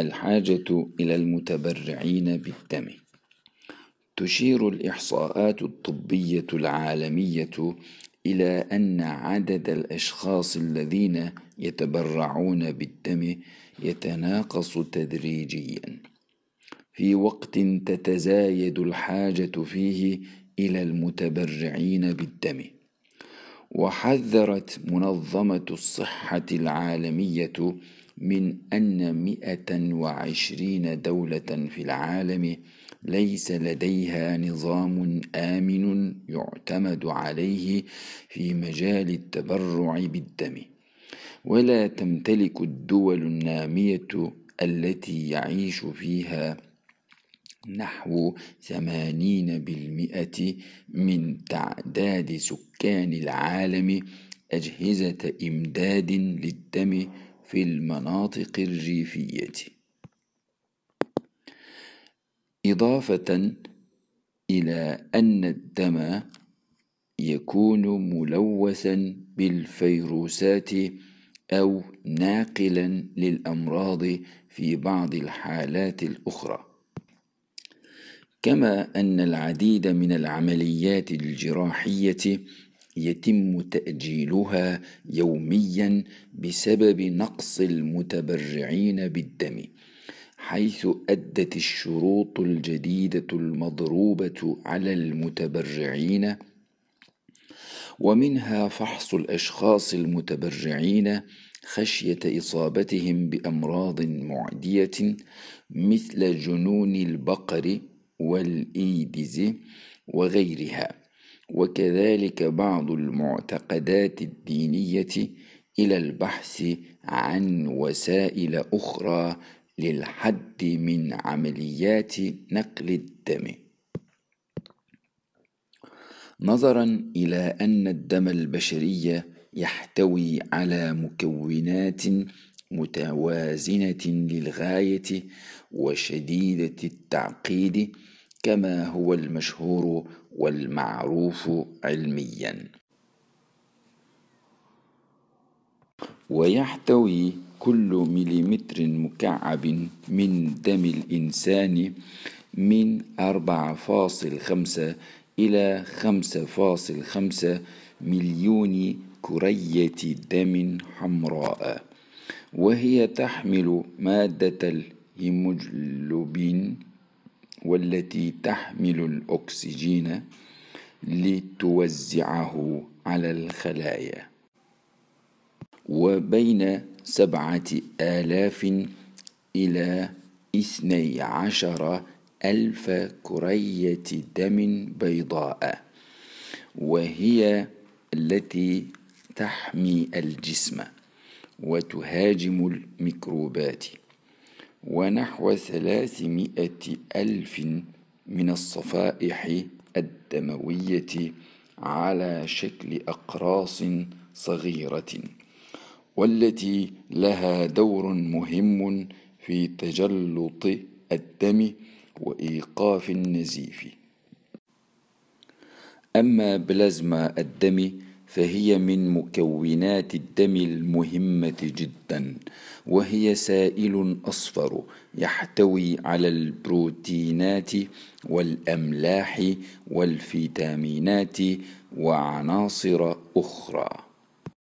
الحاجة إلى المتبرعين بالدم. تشير الإحصاءات الطبية العالمية إلى أن عدد الأشخاص الذين يتبرعون بالدم يتناقص تدريجيا. في وقت تتزايد الحاجة فيه إلى المتبرعين بالدم. وحذرت منظمة الصحة العالمية من أن مئة وعشرين دولة في العالم ليس لديها نظام آمن يعتمد عليه في مجال التبرع بالدم. ولا تمتلك الدول النامية التي يعيش فيها نحو ثمانين بالمئة من تعداد سكان العالم أجهزة إمداد للدم في المناطق الريفية. إضافة إلى أن الدم يكون ملوثا بالفيروسات أو ناقلا للأمراض في بعض الحالات الأخرى. كما أن العديد من العمليات الجراحية يتم تأجيلها يوميا بسبب نقص المتبرعين بالدم حيث أدت الشروط الجديدة المضروبة على المتبرعين ومنها فحص الأشخاص المتبرعين خشية إصابتهم بأمراض معدية مثل جنون البقر والإيدز وغيرها. وكذلك بعض المعتقدات الدينية إلى البحث عن وسائل أخرى للحد من عمليات نقل الدم. نظرا إلى أن الدم البشري يحتوي على مكونات متوازنة للغاية وشديدة التعقيد كما هو المشهور والمعروف علميا. ويحتوي كل مليمتر مكعب من دم الإنسان من أربعة فاصل خمسة إلى خمسة فاصل خمسة مليون كرية دم حمراء. وهي تحمل مادة الهيموجلوبين والتي تحمل الأكسجين لتوزعه على الخلايا. وبين سبعة آلاف إلى اثني عشر ألف كرية دم بيضاء وهي التي تحمي الجسم. وتهاجم الميكروبات ونحو ثلاثمائة ألف من الصفائح الدموية على شكل أقراص صغيرة والتي لها دور مهم في تجلط الدم وإيقاف النزيف. أما بلازما الدم فهي من مكونات الدم المهمة جدا وهي سائل أصفر يحتوي على البروتينات والأملاح والفيتامينات وعناصر أخرى.